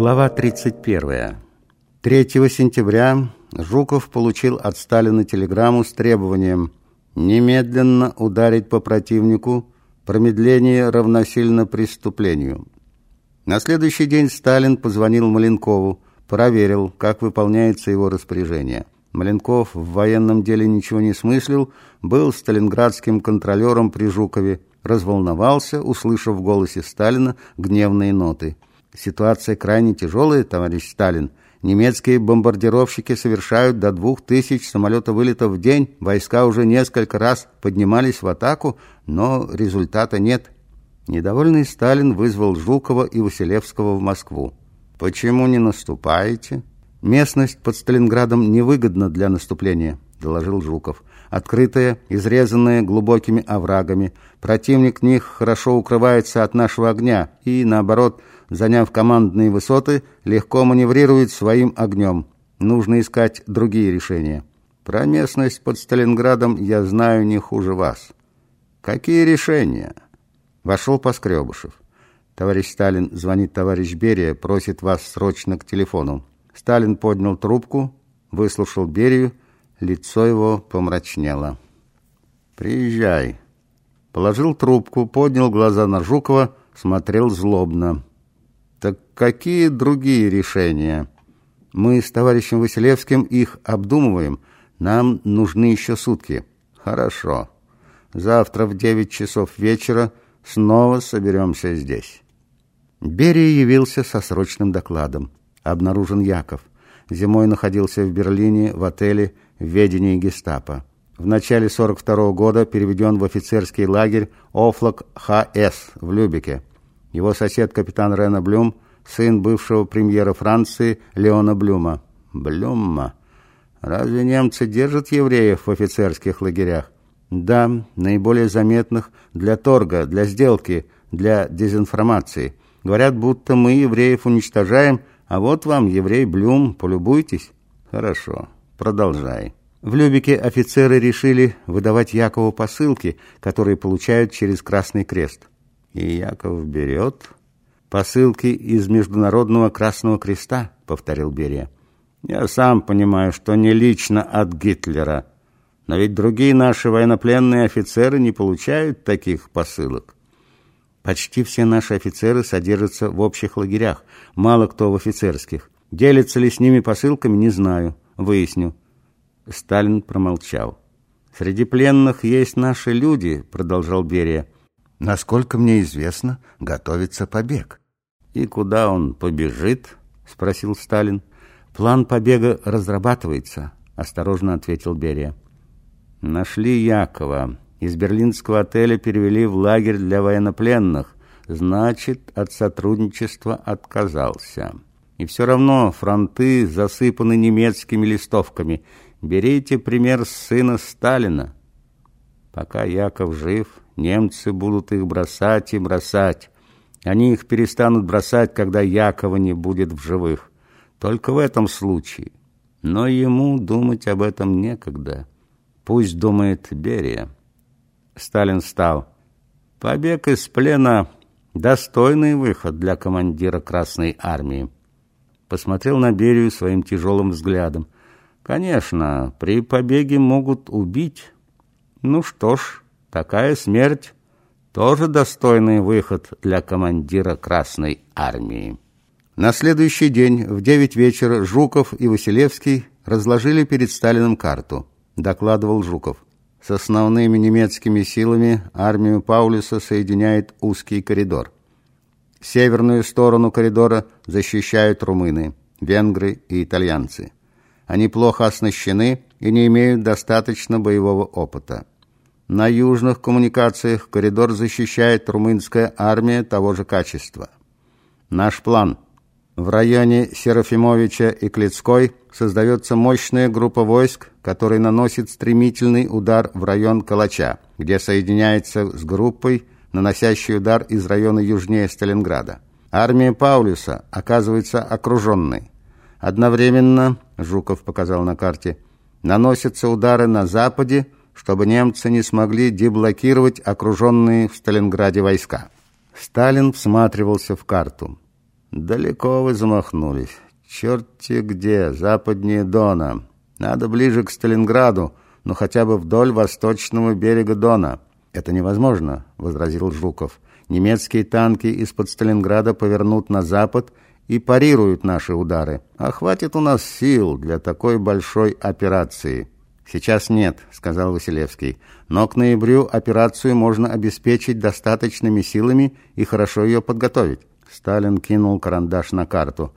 Глава 31. 3 сентября Жуков получил от Сталина телеграмму с требованием немедленно ударить по противнику, промедление равносильно преступлению. На следующий день Сталин позвонил Маленкову, проверил, как выполняется его распоряжение. Маленков в военном деле ничего не смыслил, был сталинградским контролером при Жукове, разволновался, услышав в голосе Сталина гневные ноты – Ситуация крайне тяжелая, товарищ Сталин. Немецкие бомбардировщики совершают до двух тысяч самолетовылетов в день. Войска уже несколько раз поднимались в атаку, но результата нет. Недовольный Сталин вызвал Жукова и Василевского в Москву. «Почему не наступаете?» «Местность под Сталинградом невыгодна для наступления», – доложил Жуков. «Открытая, изрезанная глубокими оврагами. Противник в них хорошо укрывается от нашего огня и, наоборот, – заняв командные высоты, легко маневрирует своим огнем. Нужно искать другие решения. Про местность под Сталинградом я знаю не хуже вас. Какие решения? Вошел Поскребышев. Товарищ Сталин, звонит товарищ Берия, просит вас срочно к телефону. Сталин поднял трубку, выслушал Берию, лицо его помрачнело. «Приезжай». Положил трубку, поднял глаза на Жукова, смотрел злобно. Так какие другие решения? Мы с товарищем Василевским их обдумываем. Нам нужны еще сутки. Хорошо. Завтра в девять часов вечера снова соберемся здесь. Берия явился со срочным докладом. Обнаружен Яков. Зимой находился в Берлине в отеле в ведении гестапо. В начале 42 -го года переведен в офицерский лагерь Офлок ХС в Любеке. Его сосед капитан Рена Блюм, сын бывшего премьера Франции Леона Блюма. Блюма? Разве немцы держат евреев в офицерских лагерях? Да, наиболее заметных для торга, для сделки, для дезинформации. Говорят, будто мы евреев уничтожаем, а вот вам, еврей Блюм, полюбуйтесь. Хорошо, продолжай. В Любике офицеры решили выдавать Якову посылки, которые получают через Красный Крест. И Яков берет посылки из Международного Красного Креста, повторил Берия. Я сам понимаю, что не лично от Гитлера, но ведь другие наши военнопленные офицеры не получают таких посылок. Почти все наши офицеры содержатся в общих лагерях, мало кто в офицерских. Делятся ли с ними посылками, не знаю, выясню. Сталин промолчал. Среди пленных есть наши люди, продолжал Берия. Насколько мне известно, готовится побег. И куда он побежит? спросил Сталин. План побега разрабатывается, осторожно ответил Берия. Нашли Якова. Из берлинского отеля перевели в лагерь для военнопленных. Значит, от сотрудничества отказался. И все равно фронты засыпаны немецкими листовками. Берите пример сына Сталина. Пока Яков жив, немцы будут их бросать и бросать. Они их перестанут бросать, когда Якова не будет в живых. Только в этом случае. Но ему думать об этом некогда. Пусть думает Берия. Сталин встал. Побег из плена – достойный выход для командира Красной Армии. Посмотрел на Берию своим тяжелым взглядом. Конечно, при побеге могут убить, ну что ж, такая смерть тоже достойный выход для командира Красной Армии. На следующий день в девять вечера Жуков и Василевский разложили перед Сталиным карту. Докладывал Жуков. С основными немецкими силами армию Паулюса соединяет узкий коридор. Северную сторону коридора защищают румыны, венгры и итальянцы. Они плохо оснащены и не имеют достаточно боевого опыта. На южных коммуникациях коридор защищает румынская армия того же качества. Наш план. В районе Серафимовича и Клицкой создается мощная группа войск, которая наносит стремительный удар в район Калача, где соединяется с группой, наносящей удар из района южнее Сталинграда. Армия Паулюса оказывается окруженной. Одновременно, Жуков показал на карте, наносятся удары на западе, чтобы немцы не смогли деблокировать окруженные в Сталинграде войска. Сталин всматривался в карту. Далеко вы замахнулись. Черти где, западнее Дона. Надо ближе к Сталинграду, но хотя бы вдоль восточного берега Дона. Это невозможно, возразил Жуков. Немецкие танки из-под Сталинграда повернут на запад и парируют наши удары. А хватит у нас сил для такой большой операции. Сейчас нет, сказал Василевский. Но к ноябрю операцию можно обеспечить достаточными силами и хорошо ее подготовить. Сталин кинул карандаш на карту.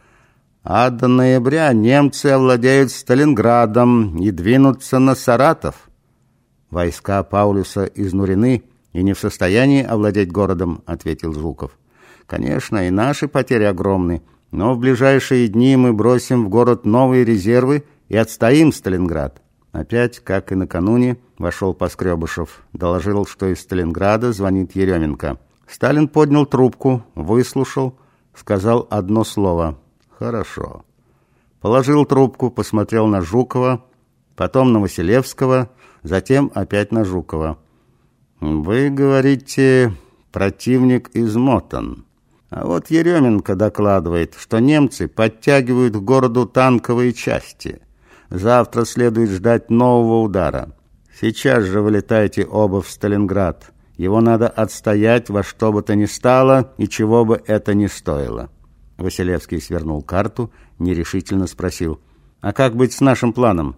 А до ноября немцы овладеют Сталинградом и двинутся на Саратов. Войска Паулюса изнурены и не в состоянии овладеть городом, ответил Жуков. Конечно, и наши потери огромны, но в ближайшие дни мы бросим в город новые резервы и отстоим Сталинград. Опять, как и накануне, вошел Поскребышев. Доложил, что из Сталинграда звонит Еременко. Сталин поднял трубку, выслушал, сказал одно слово «Хорошо». Положил трубку, посмотрел на Жукова, потом на Василевского, затем опять на Жукова. «Вы говорите, противник измотан». А вот Еременко докладывает, что немцы подтягивают к городу танковые части. Завтра следует ждать нового удара. Сейчас же вылетайте оба в Сталинград. Его надо отстоять во что бы то ни стало и чего бы это ни стоило. Василевский свернул карту, нерешительно спросил, «А как быть с нашим планом?»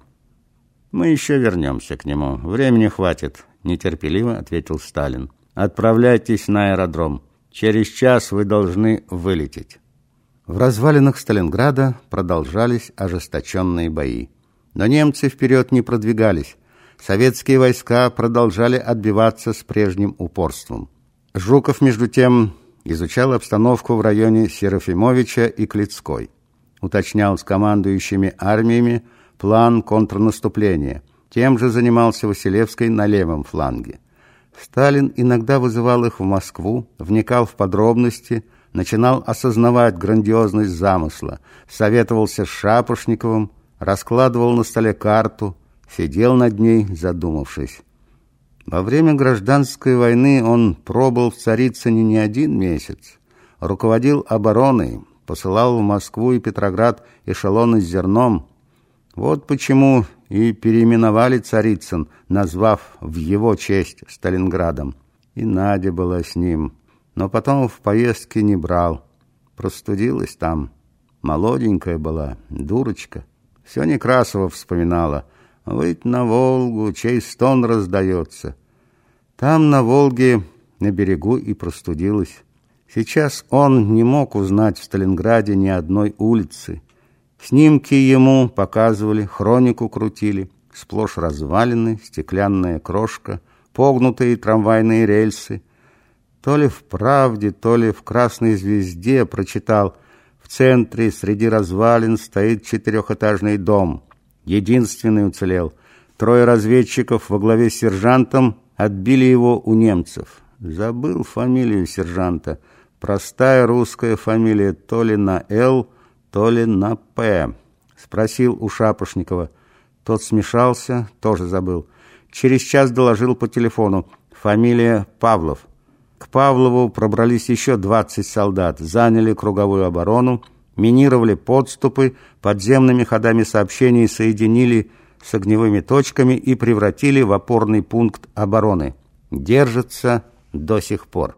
«Мы еще вернемся к нему. Времени хватит», — нетерпеливо ответил Сталин. «Отправляйтесь на аэродром». Через час вы должны вылететь. В развалинах Сталинграда продолжались ожесточенные бои. Но немцы вперед не продвигались. Советские войска продолжали отбиваться с прежним упорством. Жуков, между тем, изучал обстановку в районе Серафимовича и Клицкой. Уточнял с командующими армиями план контрнаступления. Тем же занимался Василевской на левом фланге. Сталин иногда вызывал их в Москву, вникал в подробности, начинал осознавать грандиозность замысла, советовался с Шапошниковым, раскладывал на столе карту, сидел над ней, задумавшись. Во время гражданской войны он пробыл в Царицыне не один месяц, руководил обороной, посылал в Москву и Петроград эшелоны с зерном. Вот почему и переименовали Царицын, назвав в его честь Сталинградом. И Надя была с ним, но потом в поездке не брал. Простудилась там. Молоденькая была, дурочка. Все Некрасова вспоминала. Выйдь на Волгу, чей стон раздается. Там, на Волге, на берегу и простудилась. Сейчас он не мог узнать в Сталинграде ни одной улицы. Снимки ему показывали, хронику крутили. Сплошь развалины, стеклянная крошка, погнутые трамвайные рельсы. То ли в «Правде», то ли в «Красной звезде» прочитал «В центре среди развалин стоит четырехэтажный дом. Единственный уцелел. Трое разведчиков во главе с сержантом отбили его у немцев. Забыл фамилию сержанта. Простая русская фамилия то ли на «Л», то ли на «П». Спросил у Шапошникова. Тот смешался, тоже забыл. Через час доложил по телефону. Фамилия Павлов. К Павлову пробрались еще 20 солдат, заняли круговую оборону, минировали подступы, подземными ходами сообщений соединили с огневыми точками и превратили в опорный пункт обороны. Держится до сих пор.